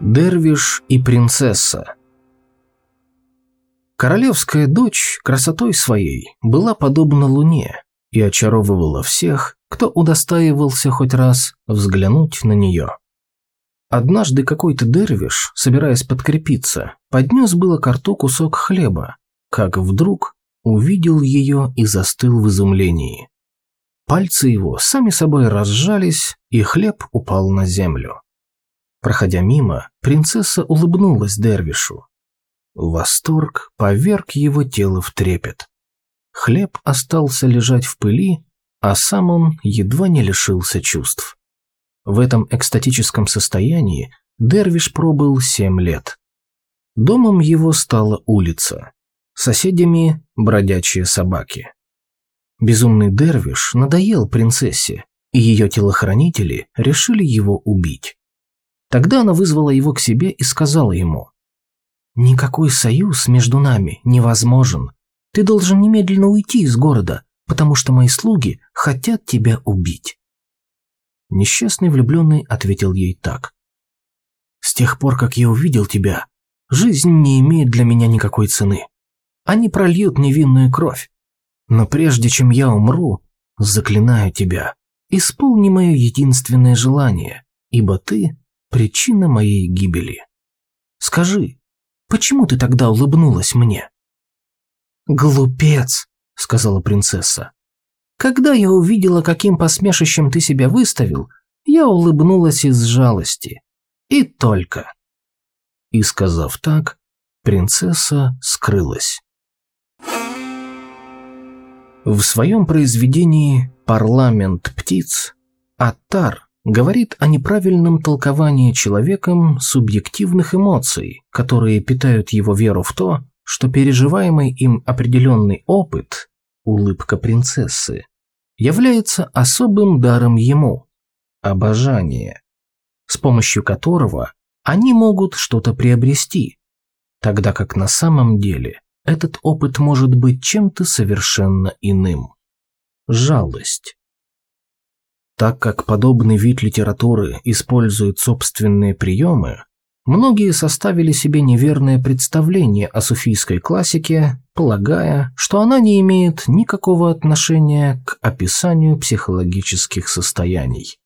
Дервиш и принцесса Королевская дочь красотой своей была подобна луне и очаровывала всех, кто удостаивался хоть раз взглянуть на нее. Однажды какой-то дервиш, собираясь подкрепиться, поднес было к рту кусок хлеба, как вдруг увидел ее и застыл в изумлении. Пальцы его сами собой разжались, и хлеб упал на землю. Проходя мимо, принцесса улыбнулась Дервишу. Восторг поверг его тело в трепет. Хлеб остался лежать в пыли, а сам он едва не лишился чувств. В этом экстатическом состоянии Дервиш пробыл семь лет. Домом его стала улица, соседями – бродячие собаки. Безумный Дервиш надоел принцессе, и ее телохранители решили его убить. Тогда она вызвала его к себе и сказала ему, «Никакой союз между нами невозможен. Ты должен немедленно уйти из города, потому что мои слуги хотят тебя убить». Несчастный влюбленный ответил ей так. «С тех пор, как я увидел тебя, жизнь не имеет для меня никакой цены. Они прольют невинную кровь. Но прежде чем я умру, заклинаю тебя, исполни мое единственное желание, ибо ты – причина моей гибели. Скажи, почему ты тогда улыбнулась мне?» «Глупец», – сказала принцесса. «Когда я увидела, каким посмешищем ты себя выставил, я улыбнулась из жалости. И только». И сказав так, принцесса скрылась. В своем произведении «Парламент птиц» Аттар говорит о неправильном толковании человеком субъективных эмоций, которые питают его веру в то, что переживаемый им определенный опыт, улыбка принцессы, является особым даром ему – обожание, с помощью которого они могут что-то приобрести, тогда как на самом деле этот опыт может быть чем-то совершенно иным. Жалость. Так как подобный вид литературы использует собственные приемы, многие составили себе неверное представление о суфийской классике, полагая, что она не имеет никакого отношения к описанию психологических состояний.